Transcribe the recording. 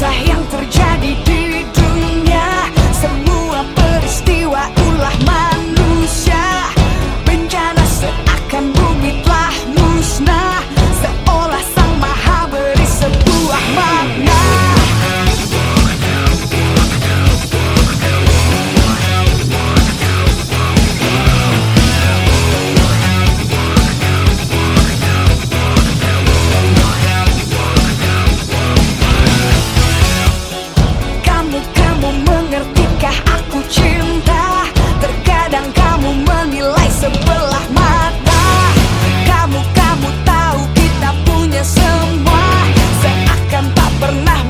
صحيح pernah